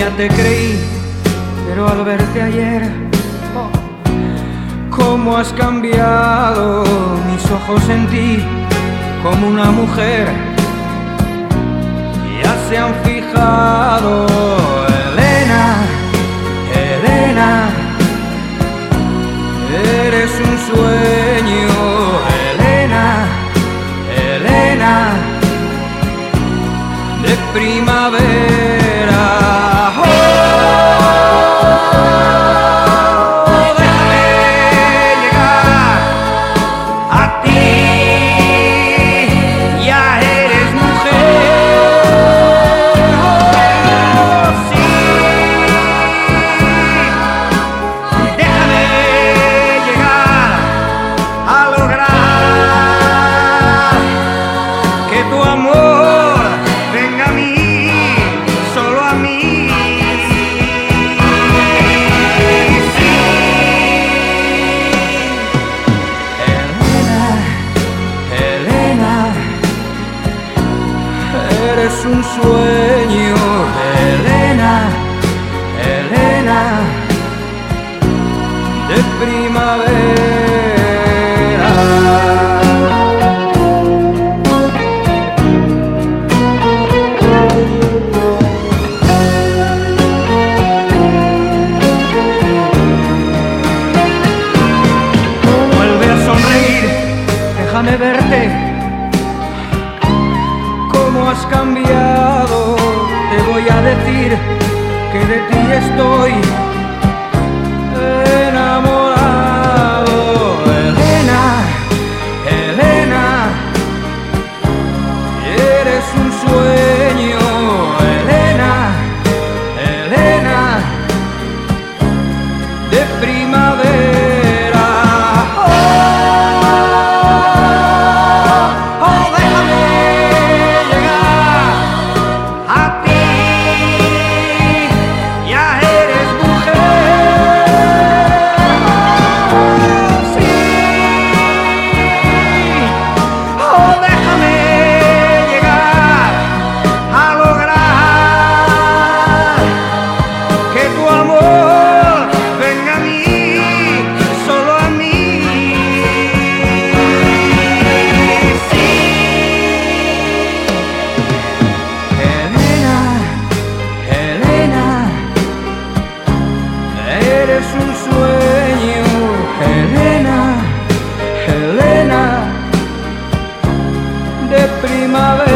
niña te creí, pero al verte ayer, oh, cómo has cambiado mis ojos en ti, como una mujer, ya se han fijado, Elena, Elena, eres un sueño, Elena, Elena, de primavera. Eres un sueño, Elena, Elena, de primavera. Vuelve a sonreír, déjame verte. Has cambiado, te voy a decir que de ti estoy eres un sueño, Elena, Elena, de primavera.